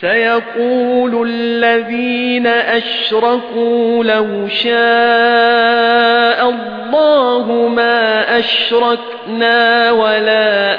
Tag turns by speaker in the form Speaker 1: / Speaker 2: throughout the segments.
Speaker 1: سيقول الذين أشركوا لو شاء الله ما أشركنا ولا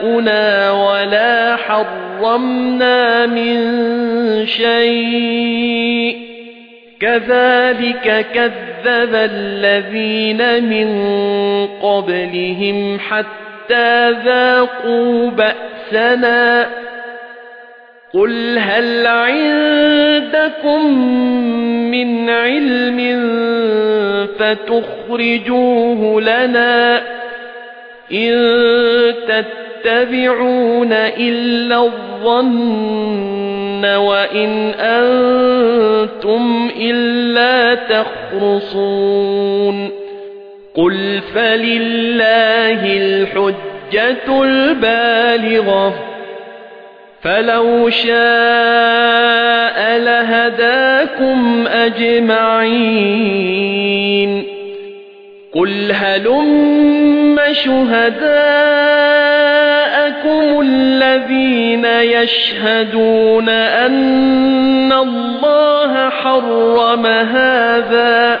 Speaker 1: آباؤنا ولا حرمنا من شيء. كذلك كذب الذين من قبلهم حتى ذاقوا بأسنا. قل هل عندكم من علم فتخرجوه لنا إن تتبعون إلا الظن وإن أنتم إلا تخرصون. قل فلله الحجة البالغة فلو شاء لهداكم أجمعين قل هلم شهداءكم الذين يشهدون أن الله حرم هذا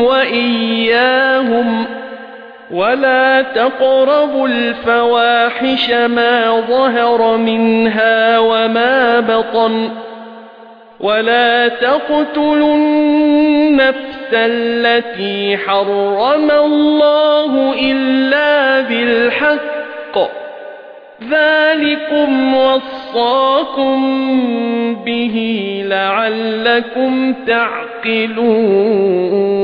Speaker 1: وإياهم ولا تقربوا الفواحش ما ظهر منها وما بطن ولا تقتلوا النفس التي حرم الله إلا بالحق ذلكم وصاكم به لعلكم تعقلون يعقلون.